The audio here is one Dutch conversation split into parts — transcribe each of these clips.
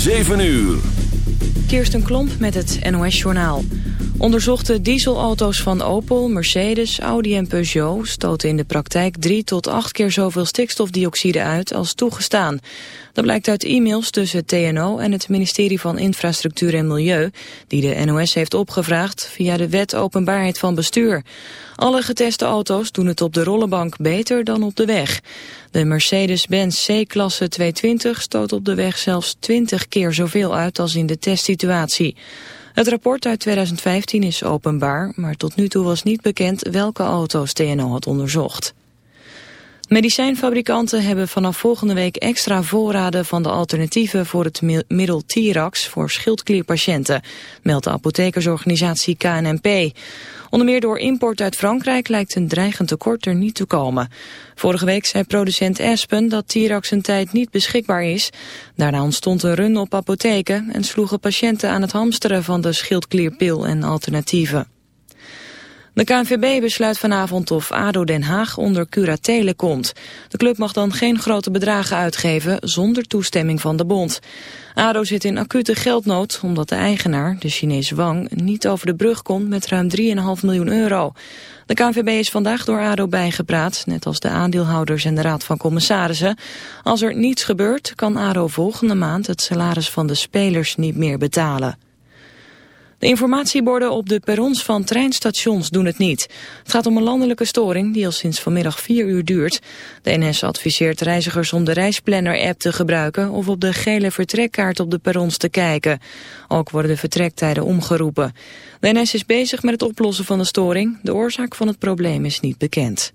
7 uur. Kirsten Klomp met het NOS-journaal. Onderzochte dieselauto's van Opel, Mercedes, Audi en Peugeot... stoten in de praktijk drie tot acht keer zoveel stikstofdioxide uit als toegestaan. Dat blijkt uit e-mails tussen TNO en het ministerie van Infrastructuur en Milieu... die de NOS heeft opgevraagd via de wet openbaarheid van bestuur. Alle geteste auto's doen het op de rollenbank beter dan op de weg. De Mercedes-Benz C-klasse 220 stoot op de weg zelfs 20 keer zoveel uit als in de testsituatie. Het rapport uit 2015 is openbaar, maar tot nu toe was niet bekend welke auto's TNO had onderzocht. Medicijnfabrikanten hebben vanaf volgende week extra voorraden van de alternatieven voor het middel Tirax voor schildklierpatiënten, meldt de apothekersorganisatie KNMP. Onder meer door import uit Frankrijk lijkt een dreigend tekort er niet te komen. Vorige week zei producent Aspen dat Tirax een tijd niet beschikbaar is. Daarna ontstond een run op apotheken en sloegen patiënten aan het hamsteren van de schildklierpil en alternatieven. De KNVB besluit vanavond of ADO Den Haag onder curatele komt. De club mag dan geen grote bedragen uitgeven zonder toestemming van de bond. ADO zit in acute geldnood omdat de eigenaar, de Chinese Wang, niet over de brug komt met ruim 3,5 miljoen euro. De KNVB is vandaag door ADO bijgepraat, net als de aandeelhouders en de Raad van Commissarissen. Als er niets gebeurt, kan ADO volgende maand het salaris van de spelers niet meer betalen. De informatieborden op de perrons van treinstations doen het niet. Het gaat om een landelijke storing die al sinds vanmiddag 4 uur duurt. De NS adviseert reizigers om de reisplanner-app te gebruiken... of op de gele vertrekkaart op de perrons te kijken. Ook worden de vertrektijden omgeroepen. De NS is bezig met het oplossen van de storing. De oorzaak van het probleem is niet bekend.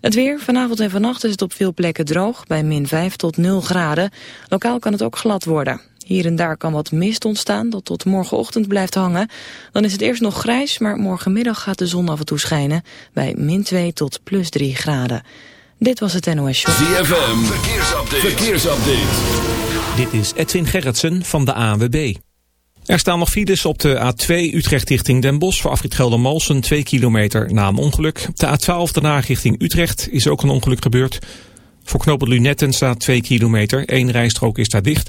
Het weer, vanavond en vannacht is het op veel plekken droog, bij min 5 tot 0 graden. Lokaal kan het ook glad worden. Hier en daar kan wat mist ontstaan dat tot morgenochtend blijft hangen. Dan is het eerst nog grijs, maar morgenmiddag gaat de zon af en toe schijnen... bij min 2 tot plus 3 graden. Dit was het NOS Show. ZFM, verkeersupdate. verkeersupdate. Dit is Edwin Gerritsen van de ANWB. Er staan nog files op de A2 Utrecht richting Den Bosch... voor afrit Geldermalsen 2 kilometer na een ongeluk. Op de A12 daarna richting Utrecht is ook een ongeluk gebeurd. Voor knooppunt Lunetten staat 2 kilometer. Eén rijstrook is daar dicht...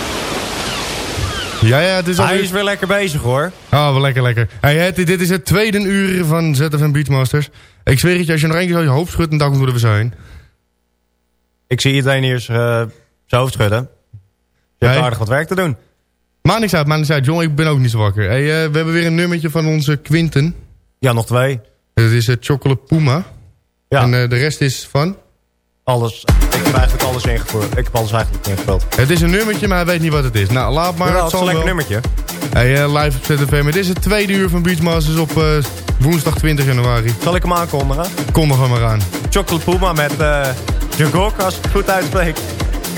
Ja, ja, het is Hij is wel lekker bezig hoor. Oh, wel lekker, lekker. Hey, het, dit is het tweede uur van ZFM Beachmasters. Ik zweer het je, als je nog één keer zo je hoofd schudt, dan we zijn. Ik zie iedereen eerst uh, zijn hoofd schudden. Je hebt Hey. aardig wat werk te doen. Niks uit, niks uit. John, ik ben ook niet zo wakker. Hey, eh, we hebben weer een nummertje van onze Quinten. Ja, nog twee. Het is uh, Chocolate Puma. Ja, En eh, de rest is van... alles. Ik heb eigenlijk alles ingevuld. Ik heb alles eigenlijk ingevuld. Het is een nummertje, maar hij weet niet wat het is. Nou, laat maar. Maar het is zal een lekker nummertje. Hey, eh, live op ZFM. Het is het tweede uur van Beachmasters op eh, woensdag 20 januari. Zal ik hem aankondigen? Kondig hem maar aan. Chocolate Puma met uh, Jagok, als ik het goed uitspreek.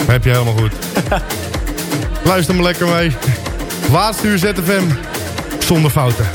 Heb je helemaal goed. Luister me lekker mee. Laatste uur ZFM. Zonder fouten.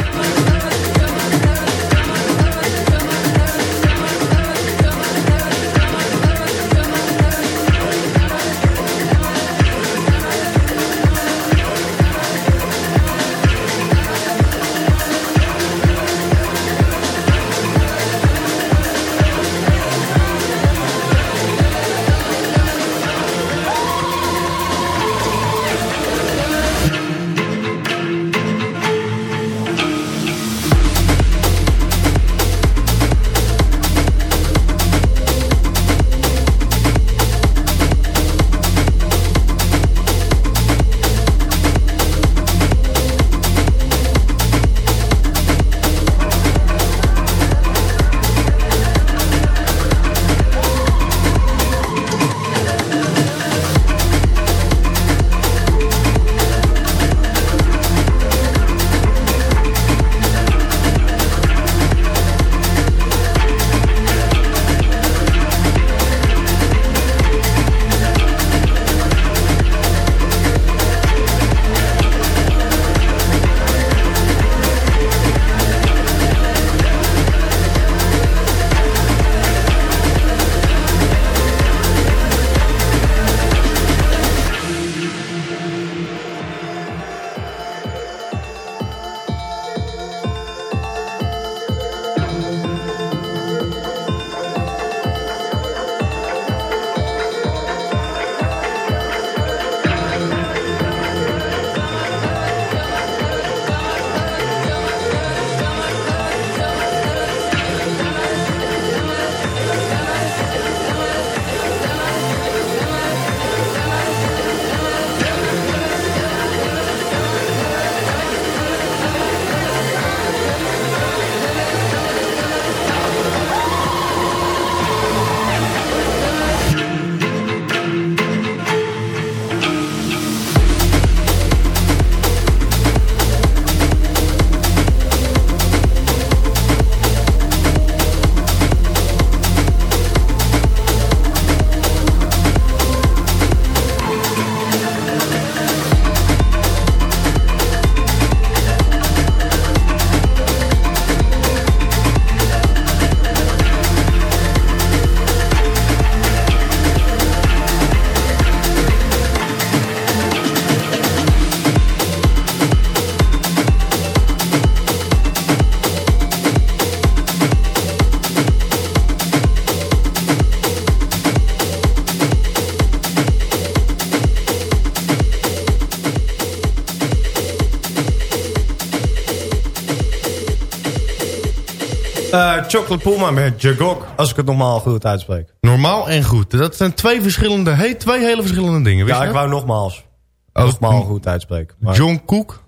Chocolate Puma met Jagok, als ik het normaal goed uitspreek. Normaal en goed. Dat zijn twee verschillende, hey, twee hele verschillende dingen. Wist Ja, ik wou nogmaals. Oh, Nogmaals m- goed uitspreken. Maar John Cook.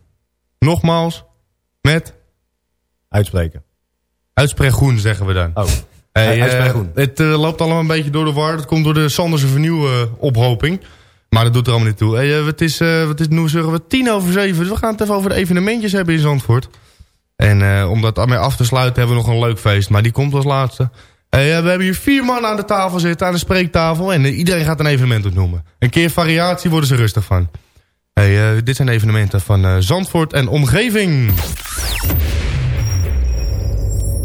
Nogmaals. Met Uitspreken. uitspreekgroen zeggen we dan. Oh. Hey, Uh, eh, het eh, loopt allemaal een beetje door de war. Dat komt door de Sanderse vernieuwophoping. Maar dat doet er allemaal niet toe. Hey, eh, het is, eh, wat is nu zeggen we? Tien over zeven. Dus we gaan het even over de evenementjes hebben in Zandvoort. En eh, om dat daarmee af te sluiten hebben we nog een leuk feest. Maar die komt als laatste. Eh, we hebben hier vier man aan de tafel zitten, aan de spreektafel. En eh, iedereen gaat een evenement opnoemen. Een keer variatie worden ze rustig van. Hey, dit zijn evenementen van Zandvoort en omgeving.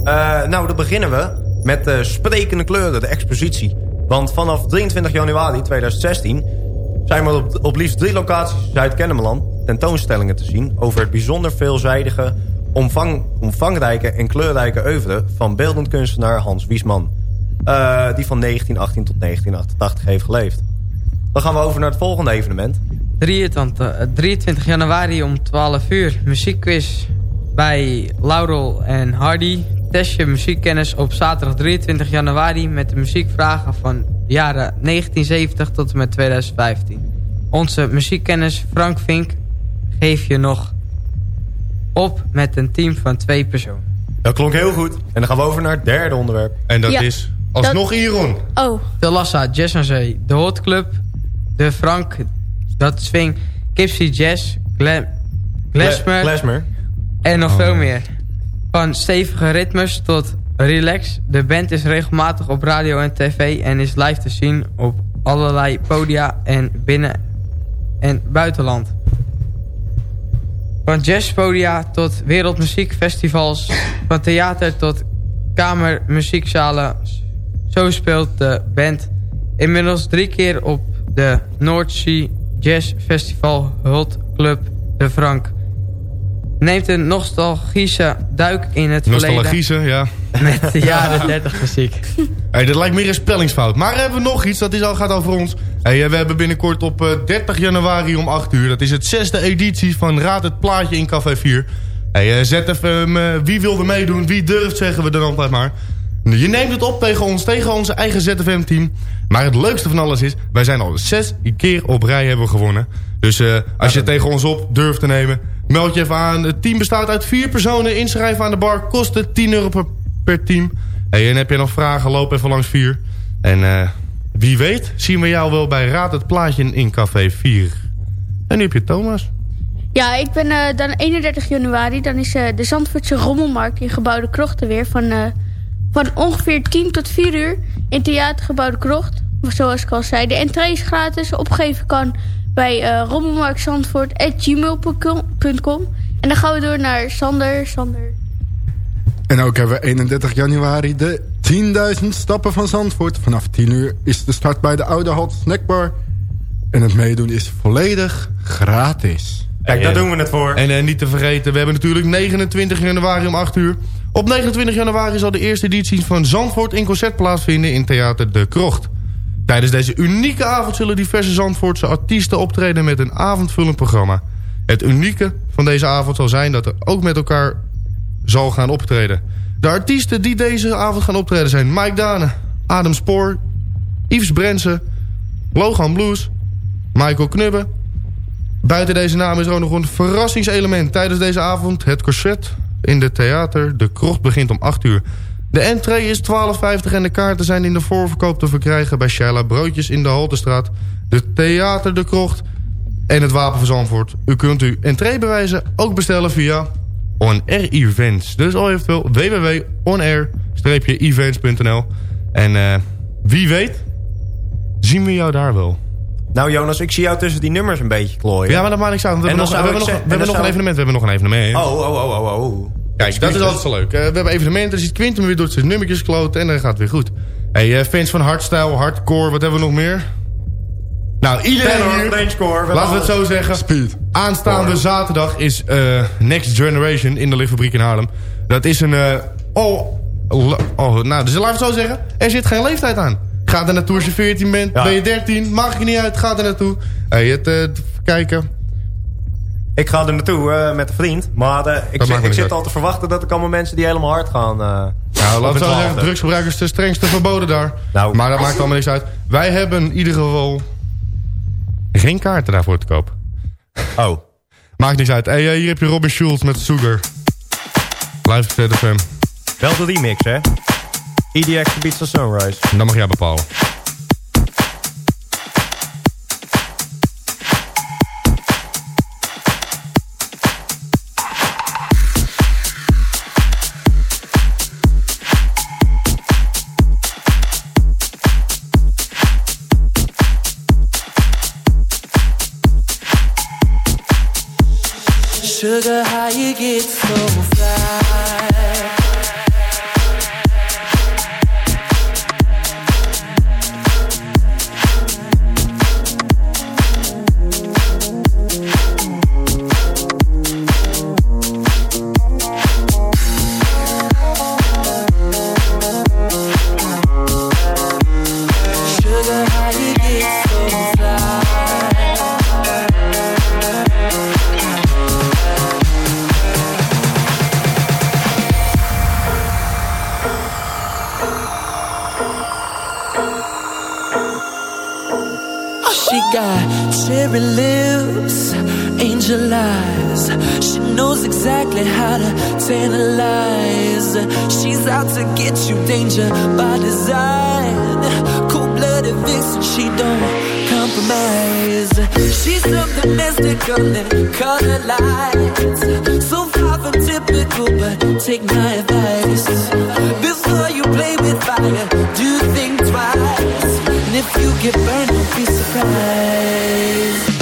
Nou, dan beginnen we met de sprekende kleuren, de expositie. Want vanaf 23 januari 2016 zijn er op, op liefst drie locaties in Zuid-Kennemerland tentoonstellingen te zien over het bijzonder veelzijdige, omvang, omvangrijke en kleurrijke oeuvre van beeldend kunstenaar Hans Wiesman. eh, die van 1918 tot 1988 heeft geleefd. Dan gaan we over naar het volgende evenement. 23, eh, 23 januari om 12 uur. Muziekquiz bij Laurel en Hardy. Test je muziekkennis op zaterdag 23 januari... met de muziekvragen van jaren 1970 tot en met 2015. Onze muziekkennis Frank Vink geeft je nog op met een team van twee personen. Dat klonk heel goed. En dan gaan we over naar het derde onderwerp. En dat Ja, is alsnog Iron. Oh, De Lassa Jazz aan Zee, de Hot Club, de Frank, dat Swing, Gypsy Jazz, Glam, Glasmer Glasmer. en nog Oh. veel meer. Van stevige ritmes tot Relax. De band is regelmatig op radio en tv en is live te zien op allerlei podia en binnen- en buitenland. Van jazzpodia tot wereldmuziekfestivals, van theater tot kamermuziekzalen. Zo speelt de band inmiddels drie keer op de North Sea Jazz Festival Hult Club de Frank. Neemt een nostalgische duik in het verleden Nostalgische, ja. met de jaren 30 muziek. Hey, dat lijkt meer een spellingsfout. Maar hebben we nog iets, dat is al, gaat over ons. Hey, eh, we hebben binnenkort op eh, 30 januari om 8 uur... dat is het zesde editie van Raad het Plaatje in Café 4. Hey, eh, ZFM, eh, wie wil er meedoen, wie durft, zeggen we dan altijd maar. Je neemt het op tegen ons, tegen onze eigen ZFM-team. Maar het leukste van alles is, wij zijn al zes keer op rij hebben gewonnen. Dus eh, als je het tegen ons op durft te nemen, meld je even aan. Het team bestaat uit vier personen. Inschrijven aan de bar kost het 10 euro per, per team. Hey, en heb je nog vragen, loop even langs 4. En eh, wie weet zien we jou wel bij Raad het Plaatje in Café 4. En nu heb je Thomas. Ja, ik ben eh, dan 31 januari. Dan is eh, de Zandvoortse Rommelmarkt in Gebouw de Krochten weer. Van, eh, van ongeveer 10 tot 4 uur in Theatergebouw de Krocht. Zoals ik al zei. De entree is gratis. Opgeven kan bij eh rommelmarktzandvoort.gmail.com En dan gaan we door naar Sander. Sander. En ook hebben we 31 januari de 10.000 stappen van Zandvoort. Vanaf 10 uur is de start bij de Oude Halt Snackbar. En het meedoen is volledig gratis. Kijk, daar doen we het voor. En eh, niet te vergeten, we hebben natuurlijk 29 januari om 8 uur. Op 29 januari zal de eerste editie van Zandvoort in concert plaatsvinden in Theater De Krocht. Tijdens deze unieke avond zullen diverse Zandvoortse artiesten optreden met een avondvullend programma. Het unieke van deze avond zal zijn dat er ook met elkaar zal gaan optreden. De artiesten die deze avond gaan optreden zijn Mike Dane, Adam Spoor, Yves Brensen, Logan Blues, Michael Knubbe. Buiten deze naam is er ook nog een verrassingselement tijdens deze avond. Het concert in de theater. De krocht begint om 8 uur. De entree is 12,50 en de kaarten zijn in de voorverkoop te verkrijgen... bij Sheila Broodjes in de Haltestraat, de Theater De Krocht en het Wapen van Zandvoort. U kunt uw entreebewijzen ook bestellen via On Air Events. Dus al eventueel www.onair-events.nl En eh, wie weet zien we jou daar wel. Nou Jonas, ik zie jou tussen die nummers een beetje klooien. Ja, maar dat maakt niks uit. want We En hebben nog, we hebben ik nog, we hebben een evenement. We hebben nog een evenement. Oh, oh, oh, oh, oh. Kijk, dat is altijd zo leuk. Eh, we hebben evenementen, er ziet Quinten weer door zijn nummertjes kloten en dan gaat het weer goed. Hey, eh, fans van hardstyle, hardcore, wat hebben we nog meer? Nou, iedereen Tenor, laten we het zo zeggen. Speed. Aanstaande zaterdag is eh, Next Generation in de lichtfabriek in Haarlem. Dat is een... eh, oh, oh, nou, dus laten we het zo zeggen. Er zit geen leeftijd aan. Ga er naartoe als je 14 bent. Ja. Ben je 13, maakt je niet uit. Ga er naartoe. Hey, het, eh, kijken. Ik ga er naartoe eh, met een vriend. Maar eh, ik, zit, ik zit al te verwachten dat er komen mensen die helemaal hard gaan. eh, Nou, laten we zeggen, wachten. drugsgebruik is de strengste verboden daar. Nou. maar dat maakt allemaal niks uit. Wij hebben in ieder geval geen kaarten daarvoor te koop. Oh. Maakt niks uit. Hey, hier heb je Robin Schulz met Sugar. Live ZFM. Wel de remix, hè? EDX Beats of Sunrise. En dan mag jij bepalen. Sugar, how you get so fly? creature by design. Cold-blooded vixen, she don't compromise. She's something mystical in color lights So far from typical, but take my advice. Before you play with fire, do think twice. And if you get burned, don't be surprised.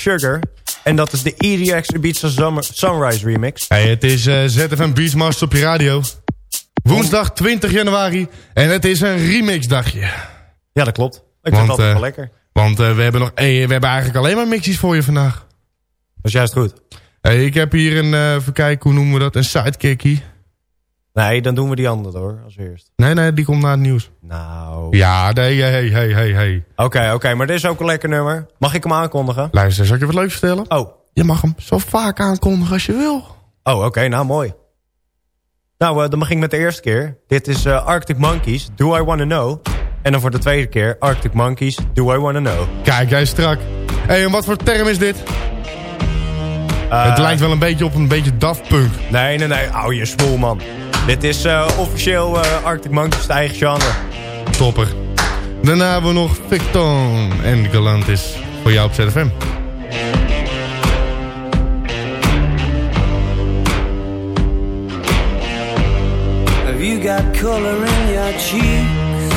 Sugar. En dat is de EDX Ibiza Summer, Sunrise remix. Hey, het is eh, ZFM Beachmaster op je radio. Woensdag 20 januari. En het is een remixdagje. Ja, dat klopt. Ik vind het altijd eh, wel lekker. Want eh, we, hebben nog, we hebben eigenlijk alleen maar mixies voor je vandaag. Dat is juist goed. Hey, ik heb hier een, even kijken, hoe noemen we dat? Een sidekickie. Nee, dan doen we die andere hoor, als eerst. Nee, nee, die komt na het nieuws. Nou... Ja, nee, hey, hey, hey, hey. Oké, oké, maar dit is ook een lekker nummer. Mag ik hem aankondigen? Luister, zal ik je wat leuks vertellen? Oh. Je mag hem zo vaak aankondigen als je wil. Oh, oké, nou mooi. Nou, eh, dan begin ik met de eerste keer. Dit is eh, Arctic Monkeys, Do I Wanna Know. En dan voor de tweede keer Arctic Monkeys, Do I Wanna Know. Kijk, jij strak. Hé, hey, en wat voor term is dit? Eh, het lijkt wel een beetje op een beetje Daft Punk. Nee, nee, nee. Hou je smoel, man. Dit is eh, officieel eh, Arctic Monkeys, de eigen genre. Topper. Daarna hebben we nog Victon en Galantis voor jou op ZFM. Have you got color in your cheeks?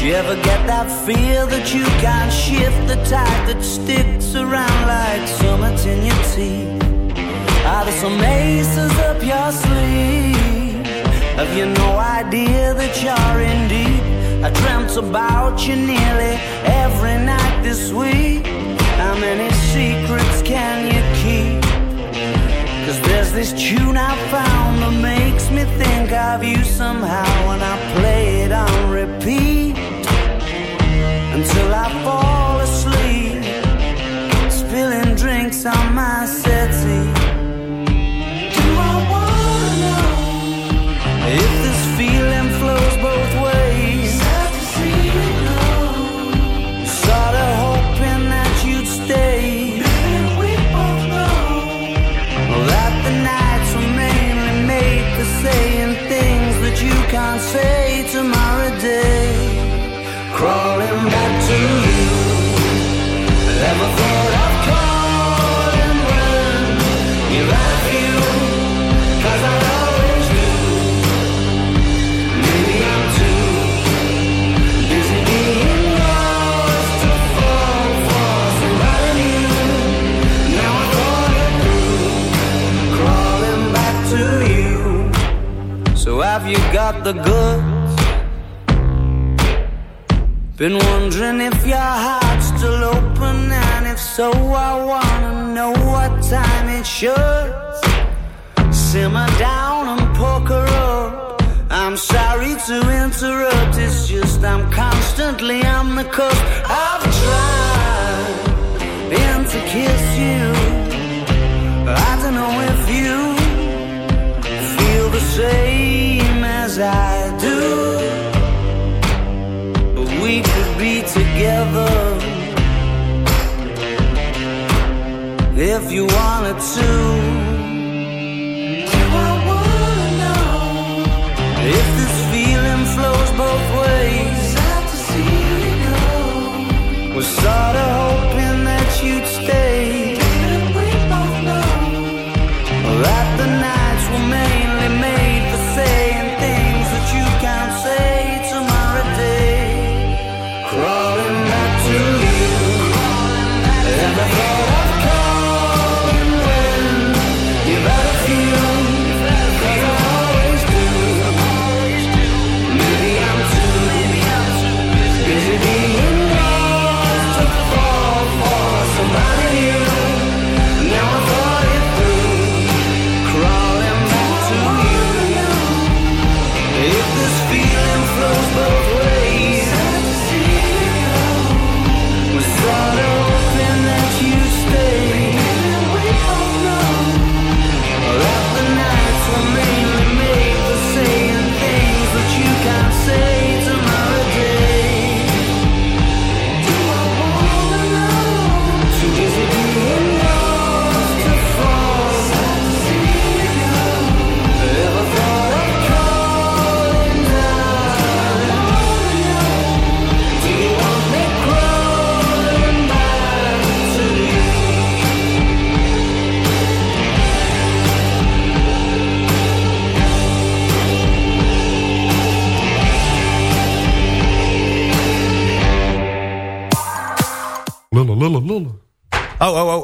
Do you ever get that feel that you can't shift the tide that sticks around like summits in your teeth? Are there some aces up your sleeve. Have you no idea that you're in deep? I dreamt about you nearly every night this week. How many secrets can you keep? Cause there's this tune I found that makes me think of you somehow, and I play it on repeat until I fall asleep, spilling drinks on my settee.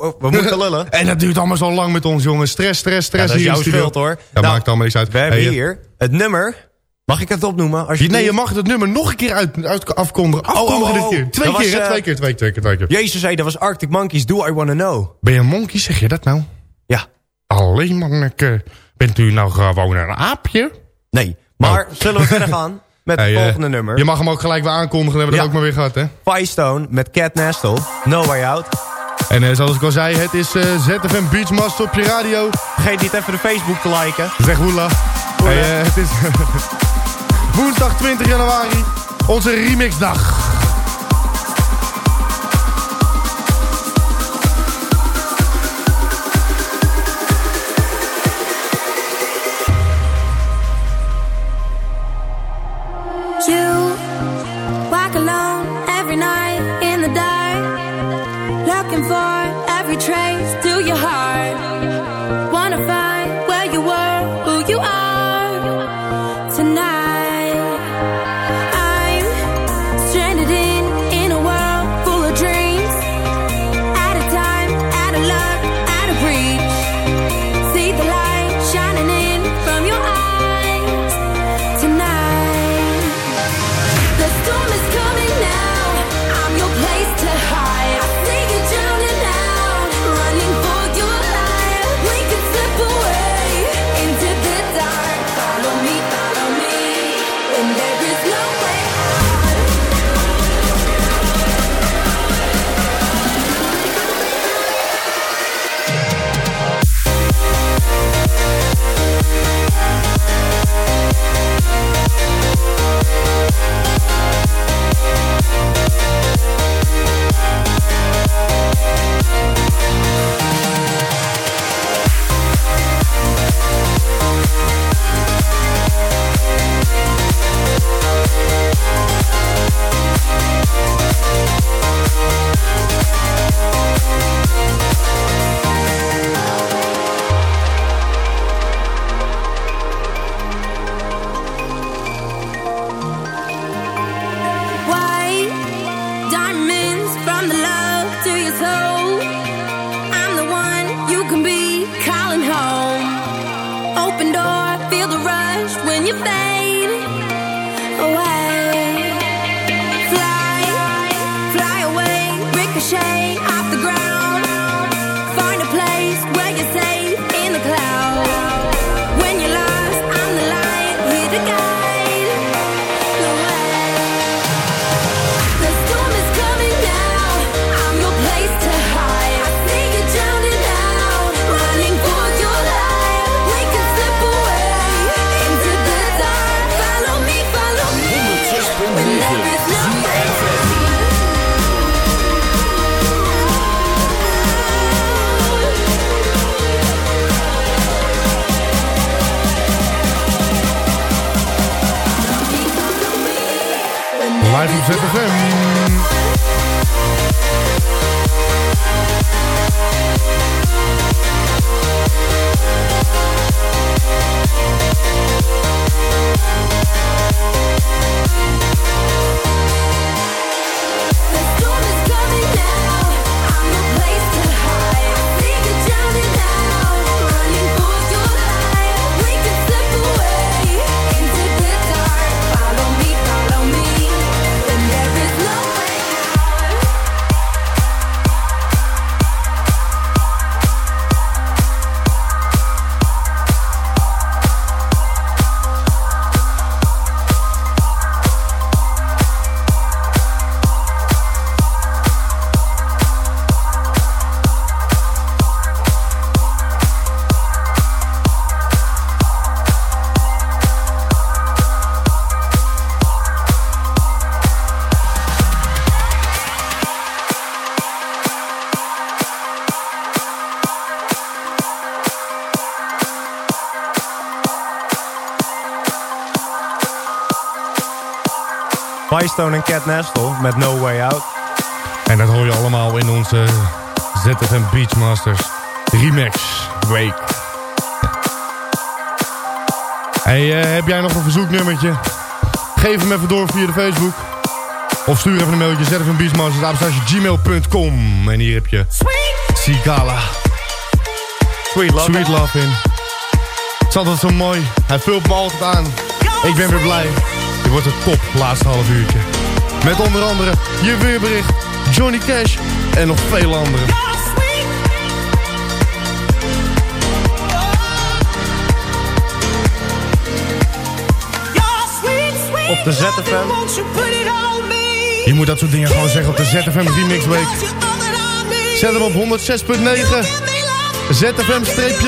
Oh, oh, oh, oh, we moeten lullen. En dat duurt allemaal zo lang met ons, jongen. Stress, stress, Ja, stress. dat is jouw schuld, hoor. Dat Nou, maakt allemaal niks uit. We hebben Hey, hier het nummer. Mag ik het opnoemen? Als je- Nee, je mag het nummer nog een keer uit, uit afkondigen. Afkondigen oh, dit oh. keer. Twee was, eh, Twee keer, twee keer, twee keer, twee keer. Jezus zei, dat was Arctic Monkeys, Do I Wanna Know. Ben je een monkey, zeg je dat nou? Ja. Alleen manneke. Bent u nou gewoon een aapje? Nee. Maar zullen we verder gaan met het Hey, eh, volgende nummer? Je mag hem ook gelijk weer aankondigen. Hebben we Ja. dat ook maar weer gehad, hè? Firestone met Cat Nestle, No Way Out. En eh, zoals ik al zei, het is eh, ZFM Beachmaster op je radio. Vergeet niet even de Facebook te liken. Zeg hoela. Hey, eh, het is woensdag 20 januari. Onze remixdag. open door, feel the rush when you fade. Oh, Live op ZFM. Firestone en Cat Nestle met No Way Out. En dat hoor je allemaal in onze ZFM Beachmasters Remix Week. Hey, eh, heb jij nog een verzoeknummertje? Geef hem even door via de Facebook. Of stuur even een mailtje zfmbeachmasters.gmail.com En hier heb je Sigala. Sweet Love. Sweet Love in. Het is altijd zo mooi. Hij vult me altijd aan. Ik ben weer blij. Dit wordt het top laatste half uurtje. Met onder andere je weerbericht, Johnny Cash en nog veel anderen. Op de ZFM. Je moet dat soort dingen gewoon zeggen op de ZFM Remix Week. Zet hem op 106.9. zfm-live.nl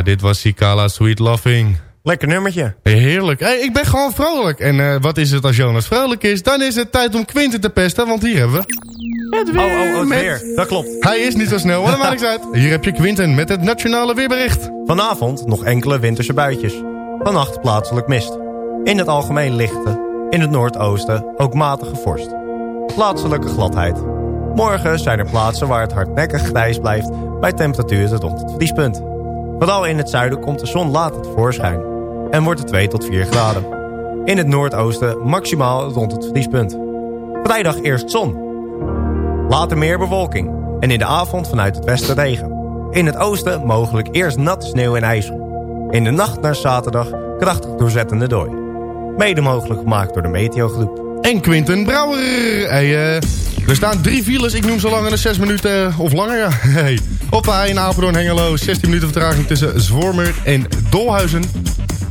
Ja, dit was Sikala Sweet Loving. Lekker nummertje. Heerlijk. Hey, ik ben gewoon vrolijk. En eh, wat is het als Jonas vrolijk is? Dan is het tijd om Quinten te pesten, want hier hebben we... Het weer. Oh, oh, oh, het met- weer. Dat klopt. Hij is niet zo snel, dat maakt niks uit. Hier heb je Quinten met het nationale weerbericht. Vanavond nog enkele winterse buitjes. Vannacht plaatselijk mist. In het algemeen lichte. In het noordoosten ook matige vorst. Plaatselijke gladheid. Morgen zijn er plaatsen waar het hardnekkig grijs blijft... bij temperaturen rond het vriespunt. Vooral in het zuiden komt de zon later tevoorschijn. En wordt het 2 tot 4 graden. In het noordoosten maximaal rond het vriespunt. Vrijdag eerst zon. Later meer bewolking. En in de avond vanuit het westen regen. In het oosten mogelijk eerst nat sneeuw en ijzel. In de nacht naar zaterdag krachtig doorzettende dooi. Mede mogelijk gemaakt door de Meteogroep. En Quinten Brouwer. Hey, er staan drie files, ik noem ze langer dan zes minuten eh, of langer. Ja. Hey. Op de A1 Apeldoorn Hengelo, 16 minuten vertraging tussen Zwormer en Dolhuizen.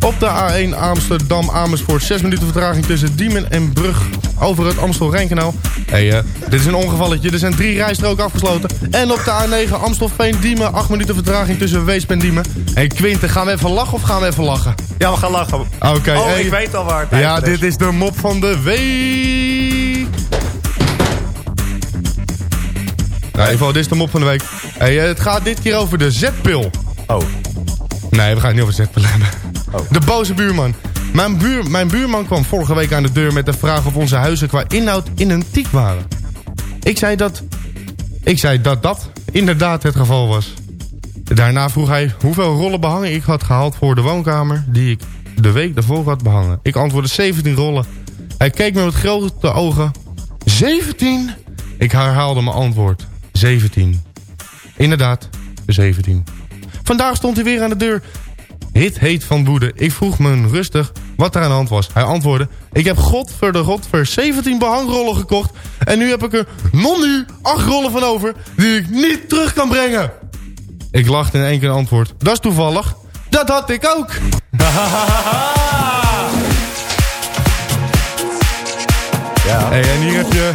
Op de A1 Amsterdam Amersfoort, 6 minuten vertraging tussen Diemen en Brug over het Amstel-Rijnkanaal. Hey, eh, dit is een ongevalletje, er zijn drie rijstroken afgesloten. En op de A9 Amstelveen-Diemen, 8 minuten vertraging tussen Weesp en Diemen. Hey Quinten, gaan we even lachen of gaan we even lachen? Ja, we gaan lachen. Oké. oh, hey. ik weet al waar het Ja, dit is de mop van de week. Nou, in ieder geval, dit is de mop van de week. Hey, eh, het gaat dit keer over de zetpil. Oh. Nee, we gaan het niet over zetpil hebben. Oh. De boze buurman. Mijn, buur, mijn buurman kwam vorige week aan de deur met de vraag of onze huizen qua inhoud identiek waren. Ik zei dat... Ik zei dat dat inderdaad het geval was. Daarna vroeg hij hoeveel rollen behangen ik had gehaald voor de woonkamer... die ik de week daarvoor had behangen. Ik antwoordde 17 rollen. Hij keek me met grote ogen. 17? Ik herhaalde mijn antwoord. 17. Inderdaad, 17. Vandaag stond hij weer aan de deur. Hit heet van woede. Ik vroeg me rustig wat er aan de hand was. Hij antwoordde... Ik heb godver de godver 17 behangrollen gekocht... en nu heb ik er non-nu 8 rollen van over... die ik niet terug kan brengen. Ik lachte in één keer een antwoord. Dat is toevallig. Dat had ik ook. Ja. Hey, en hier heb je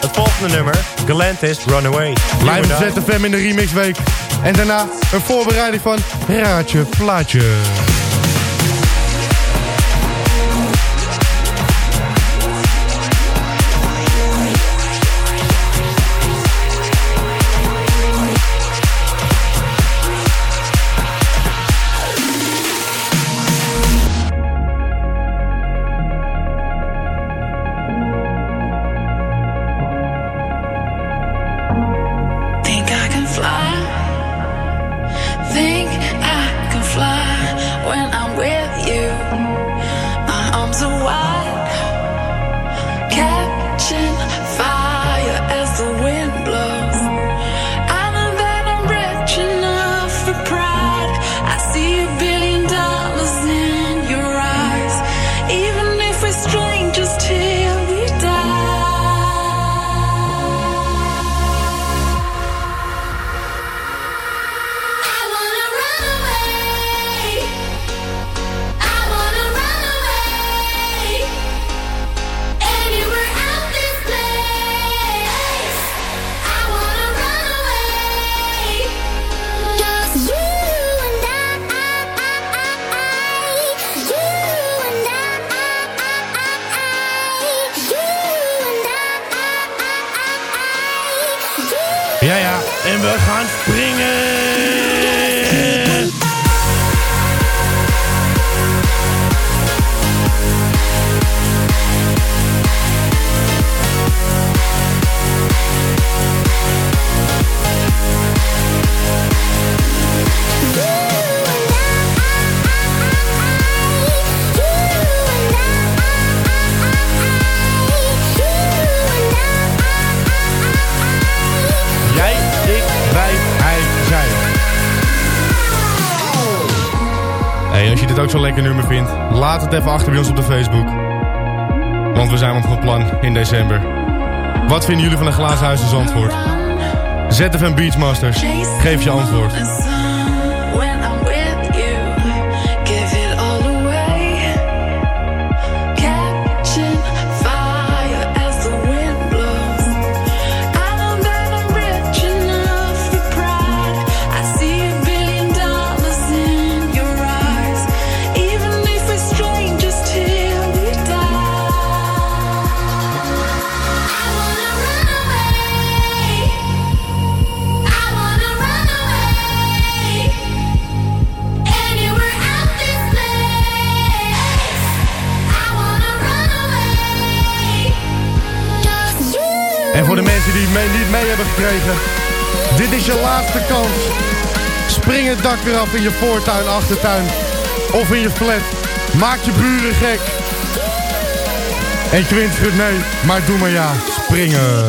Het volgende nummer, Galantis Runaway. op ZFM in de remixweek. En daarna een voorbereiding van Raadje Plaatje. Vindt, laat het even achter bij ons op de Facebook. Want we zijn op het plan in december. Wat vinden jullie van een glazen huis in Zandvoort? ZFM Beachmasters, geef je antwoord. En voor de mensen die mee, niet mee hebben gekregen. Dit is je laatste kans. Spring het dak eraf in je voortuin, achtertuin. Of in je flat. Maak je buren gek. En Quint schudt nee. Maar doe maar ja. Springen.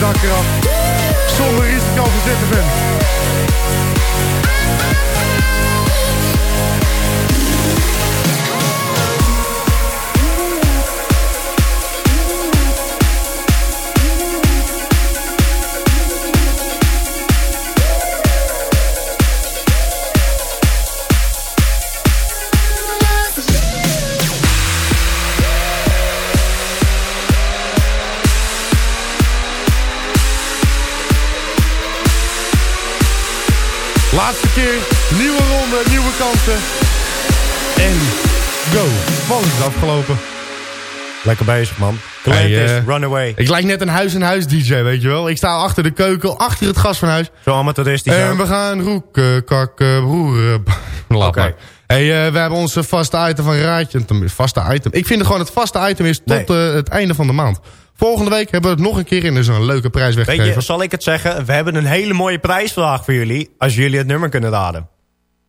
Dak eraf. Zonder risico voor ZFM. Keer. Nieuwe ronde, nieuwe kansen. En go. Bal is afgelopen. Lekker bezig, man. Hey, Galantis, eh, Runaway. Ik lijk net een huis-en-huis DJ, weet je wel. Ik sta achter de keuken, achter het gas van huis. Zo amateuristisch En ook. we gaan roek, eh, kak, eh, broer. eh, laat maar. Hey, eh, we hebben onze vaste item van Raadje. Vaste item. Ik vind gewoon het vaste item is tot eh, het einde van de maand. Volgende week hebben we het nog een keer in. Dus een leuke prijs Weet weggegeven. je, zal ik het zeggen? We hebben een hele mooie prijsvraag voor jullie. Als jullie het nummer kunnen raden.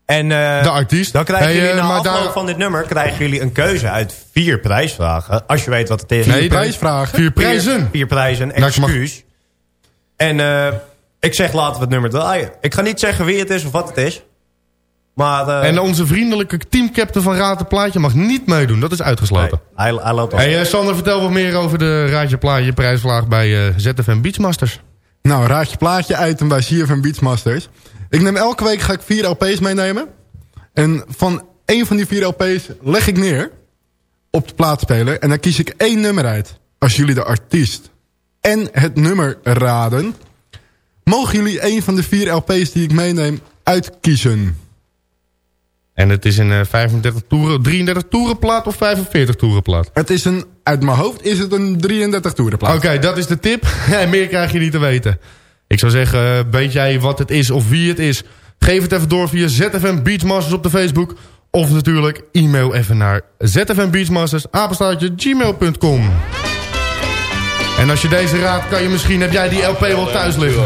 En, eh, de artiest. Dan krijgen Hey, jullie eh, na maar afloop daar- van dit nummer krijgen jullie een keuze uit vier prijsvragen. Als je weet wat het is. Nee, Vier prijsvragen? vier prijzen. Vier, vier prijzen, Nou, excuus. En eh, ik zeg laten we het nummer draaien. Ik ga niet zeggen wie het is of wat het is. Maar, eh, En onze vriendelijke teamcaptain van Raad het Plaatje mag niet meedoen. Dat is uitgesloten. hij, hij loopt al. Hey, eh, Sander, vertel wat meer over de Raadje Plaatje prijsvraag bij eh, ZFM Beachmasters. Nou, raad je plaatje item bij CFM Beachmasters. Ik neem elke week ga ik vier LP's meenemen. En van één van die vier LP's leg ik neer op de plaatspeler. En dan kies ik één nummer uit. Als jullie de artiest en het nummer raden... mogen jullie één van de vier LP's die ik meeneem uitkiezen. En het is een eh, 35 toeren, 33 toerenplaat of 45 toerenplaat? Het is een, uit mijn hoofd is het een 33 toerenplaat. Oké, dat is de tip. en meer krijg je niet te weten. Ik zou zeggen, eh, weet jij wat het is of wie het is? Geef het even door via ZFM Beachmasters op de Facebook. Of natuurlijk e-mail even naar zfmbeachmasters, apenstaartje, gmail.com. En als je deze raadt, kan je misschien, heb jij die LP wel thuis liggen.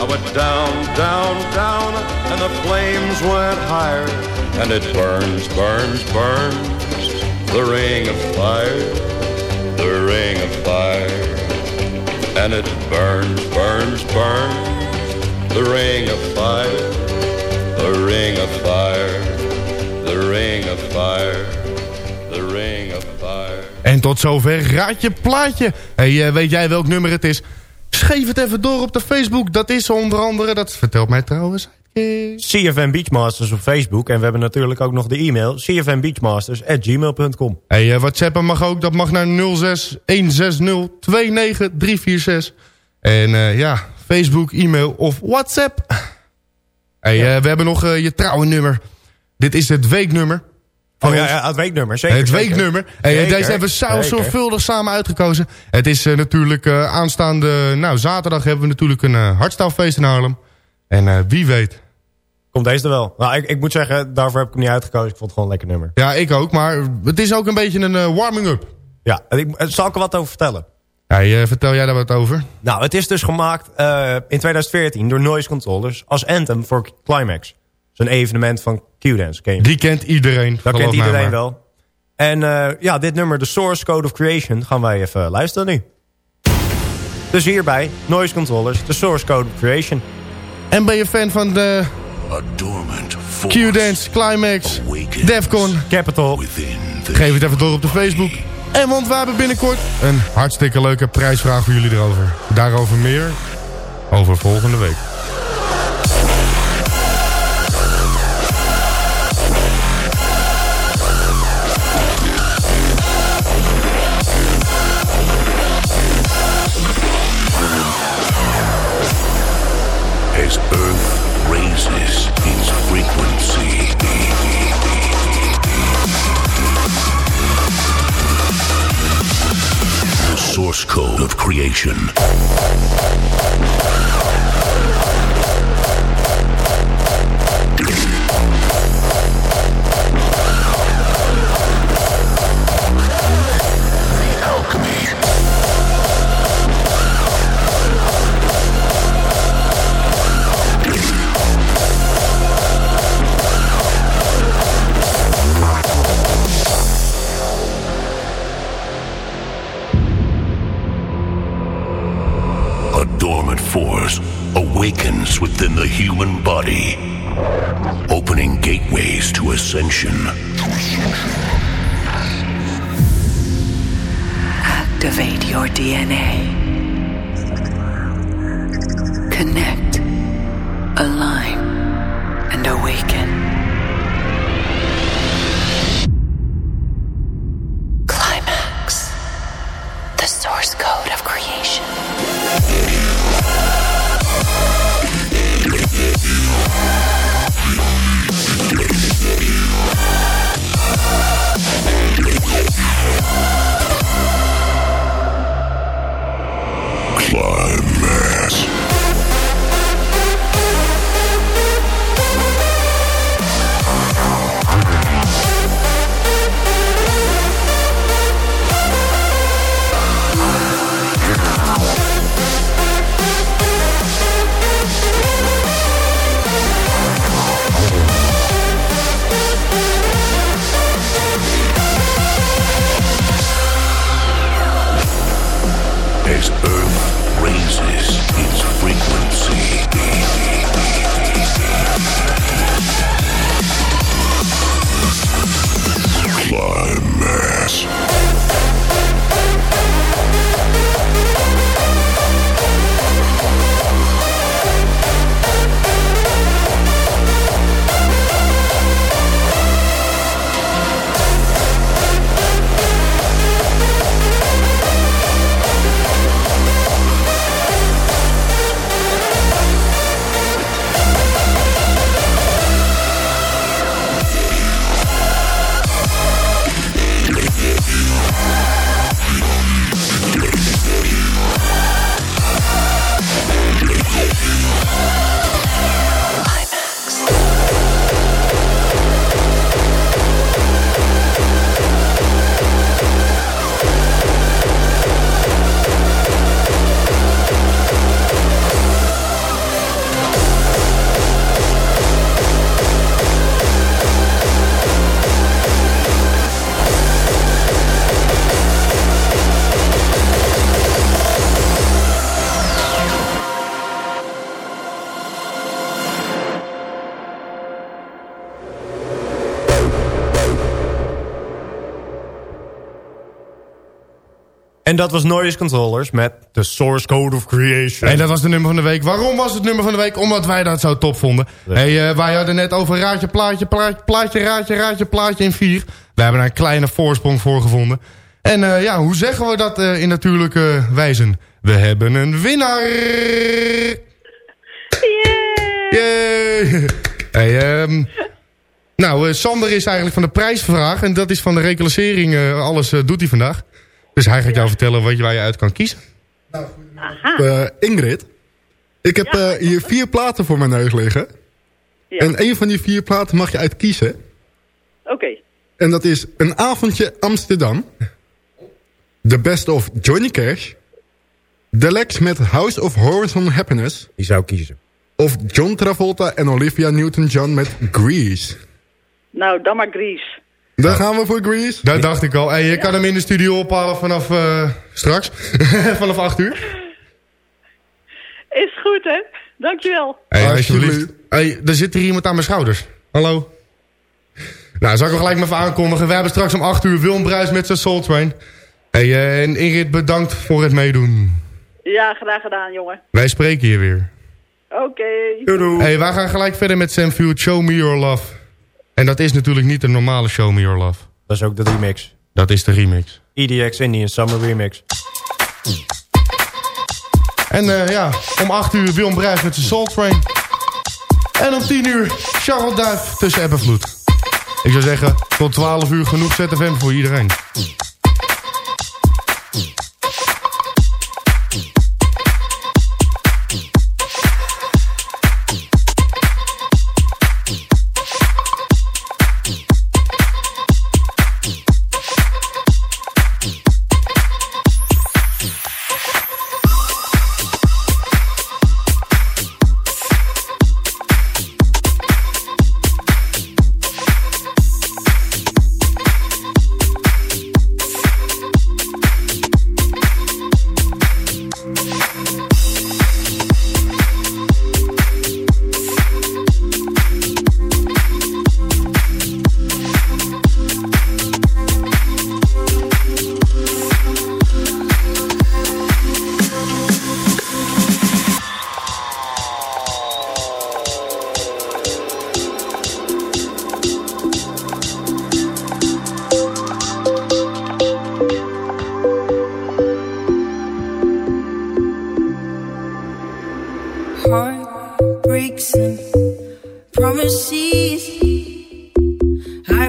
I went down, down, down, and the flames went higher. And it burns, burns, burns. The ring of fire, the ring of fire. and it burns, burns, burns. The ring of fire, the ring of fire, the ring of fire. En tot zover Raad je Plaatje. Hey, eh, weet jij welk nummer het is? Schreef het even door op de Facebook. Dat is onder andere, dat vertelt mij trouwens. CFM Beachmasters op Facebook. En we hebben natuurlijk ook nog de e-mail cfmbeachmasters.gmail.com Hey, uh, WhatsAppen mag ook. Dat mag naar 06 160 29346. En uh, ja, Facebook, e-mail of WhatsApp. Hey, uh, we hebben nog je trouwe nummer. Dit is het weeknummer. Oh ja, ja, het weeknummer, zeker. Het weeknummer. Zeker, deze hebben we zo zeker. zorgvuldig samen uitgekozen. Het is uh, natuurlijk uh, aanstaande... Nou, zaterdag hebben we natuurlijk een uh, hardstylefeest in Haarlem. En wie weet... Komt deze er wel. Nou, ik, ik moet zeggen, daarvoor heb ik hem niet uitgekozen. Ik vond het gewoon een lekker nummer. Ja, ik ook. Maar het is ook een beetje een warming-up. Ja, ik, zal ik er wat over vertellen? Hey, vertel jij daar wat over? Nou, het is dus gemaakt in 2014 door Noise Controllers... als anthem voor Climax. Zo'n evenement van Q-Dance. Ken je? Die kent iedereen. Dat kent iedereen maar. wel. En uh, ja, dit nummer, de Source Code of Creation, gaan wij even luisteren nu. Dus hierbij, Noise Controllers, de Source Code of Creation. En ben je fan van de Q-Dance, Climax, Defcon, Capital? Geef het even door op de Facebook. En want we hebben binnenkort een hartstikke leuke prijsvraag voor jullie erover. Daarover meer over volgende week. As Earth raises its frequency. The source code of creation. Force awakens within the human body, opening gateways to ascension. Activate your DNA. Connect, align, and awaken. En dat was Noise Controllers met The Source Code of Creation. En dat was de nummer van de week. Waarom was het nummer van de week? Omdat wij dat zo top vonden. Hey, eh, wij hadden net over raadje, plaatje, plaatje, plaatje, raadje, raadje, plaatje in vier. We hebben daar een kleine voorsprong voor gevonden. En eh, ja, hoe zeggen we dat eh, in natuurlijke wijzen? We hebben een winnaar! Yay! Hey, ehm, nou, eh, Sander is eigenlijk van de prijsvraag. En dat is van de reclassering. eh, alles doet hij vandaag. Dus hij gaat jou vertellen wat je, waar je uit kan kiezen. Eh, Ingrid, ik heb eh, hier vier platen voor mijn neus liggen. Ja. En één van die vier platen mag je uit kiezen. Oké. En dat is Een avondje Amsterdam. The Best of Johnny Cash. Deluxe met House of Horrors on Happiness. Die zou ik kiezen. Of John Travolta en Olivia Newton-John met Grease. Nou, dan maar Grease. Daar gaan we voor Grease. Dat dacht ik al. Hey, je kan hem in de studio ophalen vanaf eh, straks. vanaf 8 uur. Is goed, hè? Dankjewel. Hey, alsjeblieft. Hey, er zit hier iemand aan mijn schouders. Hallo? Nou, zal ik hem gelijk maar even aankondigen. We hebben straks om 8 uur Willem Bruis met zijn Soul Train. Hey, eh, en Ingrid, bedankt voor het meedoen. Ja, graag gedaan, jongen. Wij spreken hier weer. Oké. Hey, wij gaan gelijk verder met Sam Field, Show Me Your Love. En dat is natuurlijk niet de normale Show Me Your Love. Dat is ook de remix. Dat is de remix. EDX Indian Summer Remix. En eh, ja, om 8 uur Willem Bruis met zijn Soul Train. En om 10 uur Charles Duif tussen App en Vloed. Ik zou zeggen, tot 12 uur genoeg ZFM voor iedereen.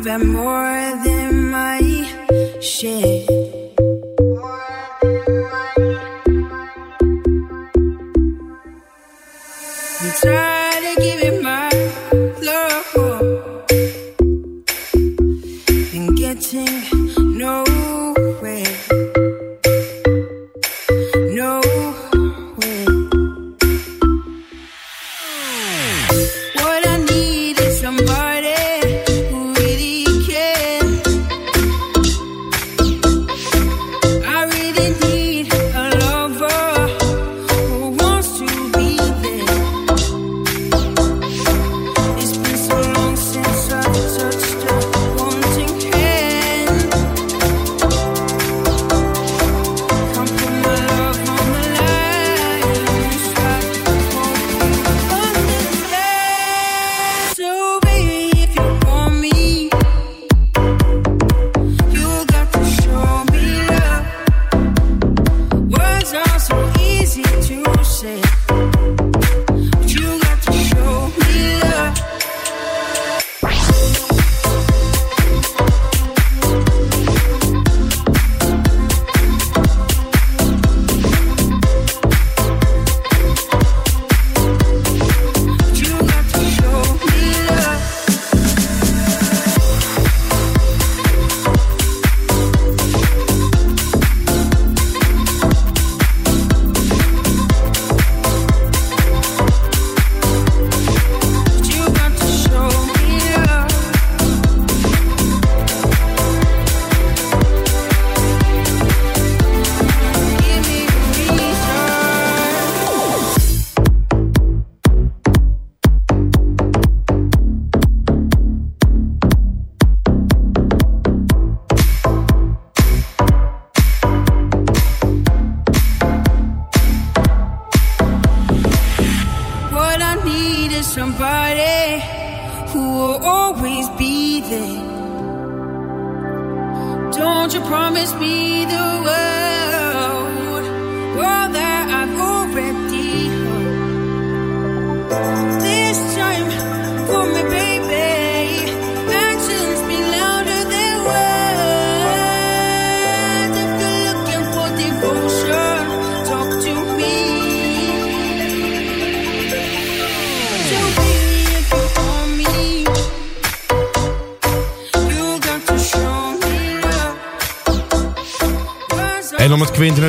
about more than my shit. More than my, my, my.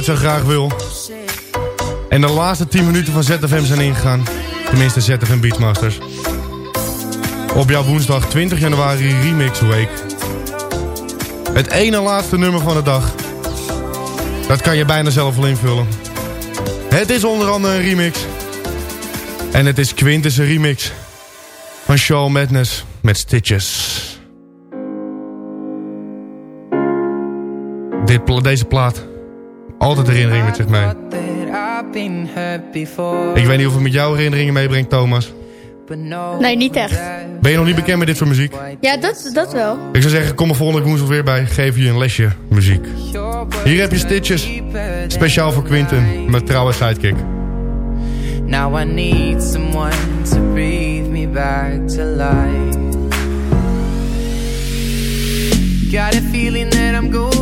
Zo graag wil. En de laatste 10 minuten van ZFM zijn ingegaan. Tenminste ZFM Beachmasters. Op jouw woensdag 20 januari Remix Week. Het ene laatste nummer van de dag. Dat kan je bijna zelf wel invullen. Het is onder andere een remix. En het is Quintus' remix. Van Show Madness met Stitches. Dit, deze plaat. Altijd herinnering met zich mee. That I've been hurt before. Ik weet niet of het met jouw herinneringen meebrengt, Thomas. Nee, niet echt. Ben je nog niet bekend met dit soort muziek? Ja, dat, dat wel. Ik zou zeggen, kom er volgende woensdag weer bij. Geef je een lesje muziek. Hier heb je Stitches. Speciaal voor Quinten. Met trouwe sidekick. Now I need someone to breathe me back to life. Got a feeling that I'm going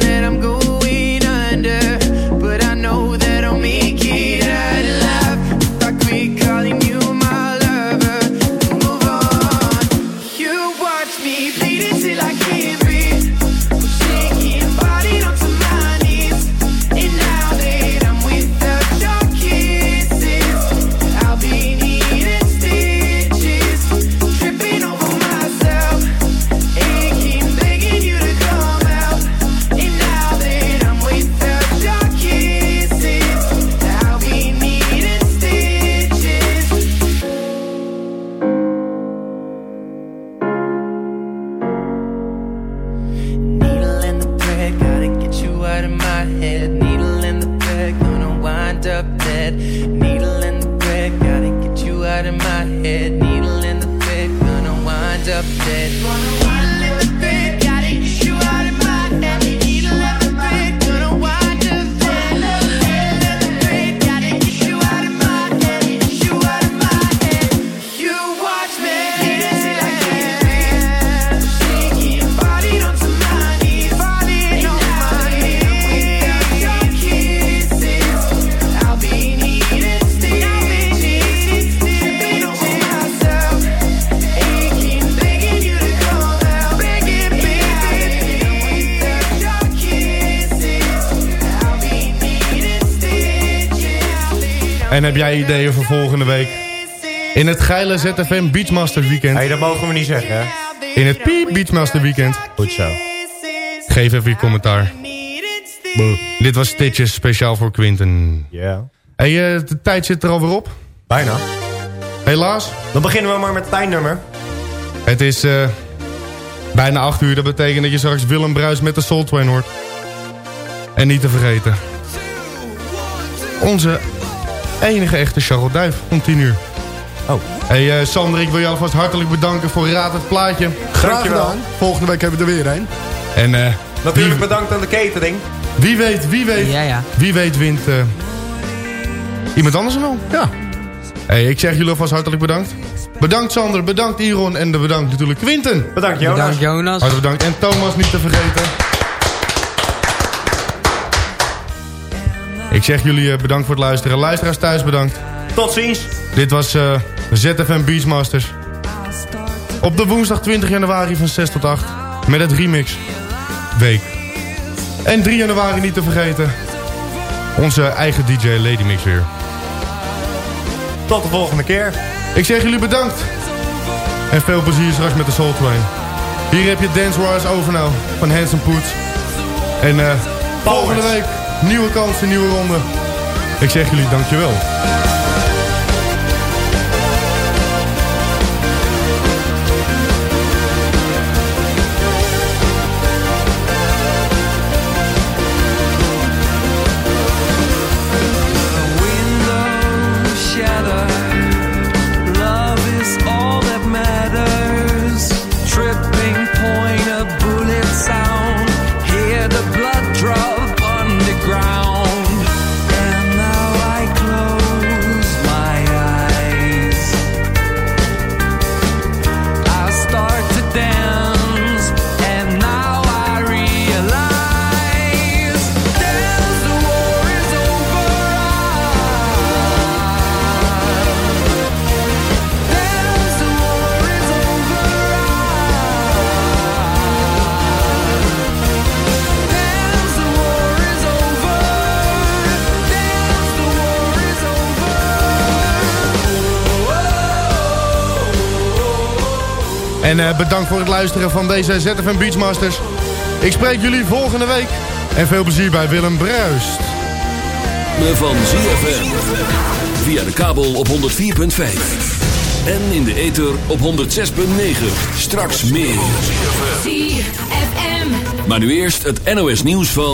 my head. Needle in the thread, gonna wind up dead. En heb jij ideeën voor volgende week? In het geile ZFM Beachmaster Weekend. Hey, dat mogen we niet zeggen, hè? In het Piep Beachmaster Weekend. Goed zo. Geef even je commentaar. Boe. Dit was Stitches, speciaal voor Quinten. Ja. Hey, eh, de tijd zit er alweer op. Bijna. Helaas. Dan beginnen we maar met het eindnummer. Het is eh, bijna 8 uur. Dat betekent dat je straks Willem Bruis met de Soul Train hoort. En niet te vergeten. Onze enige echte Charles Duif om 10 uur. Oh. Hey eh, Sander, ik wil je alvast hartelijk bedanken voor Raad het Plaatje. Graag Dankjewel. gedaan. Volgende week hebben we er weer een. En eh, Natuurlijk wie, bedankt aan de catering. wie weet, wie weet, Ja, ja. wie weet wint eh, iemand anders er wel. Ja. Hey, ik zeg jullie alvast hartelijk bedankt. Bedankt Sander, bedankt Iron en bedankt natuurlijk Quinten. Bedankt Jonas. Bedankt Jonas. Hartelijk bedankt. En Thomas niet te vergeten. Ik zeg jullie eh, bedankt voor het luisteren. Luisteraars thuis bedankt. Tot ziens. Dit was eh, ZFM Beachmasters. Op de woensdag 20 januari van 6 tot 8. Met het remix. Week. En 3 januari niet te vergeten. Onze eigen DJ Lady Mix weer. Tot de volgende keer. Ik zeg jullie bedankt. En veel plezier straks met de Soul Train. Hier heb je Dance Wars Overnow van Hanson Poets. En eh volgende week nieuwe kansen, nieuwe ronde. Ik zeg jullie dankjewel. En eh, bedankt voor het luisteren van deze ZFM Beachmasters. Ik spreek jullie volgende week. En veel plezier bij Willem Bruist. Van ZFM. Via de kabel op 104.5. En in de ether op 106.9. Straks meer. Maar nu eerst het NOS nieuws van...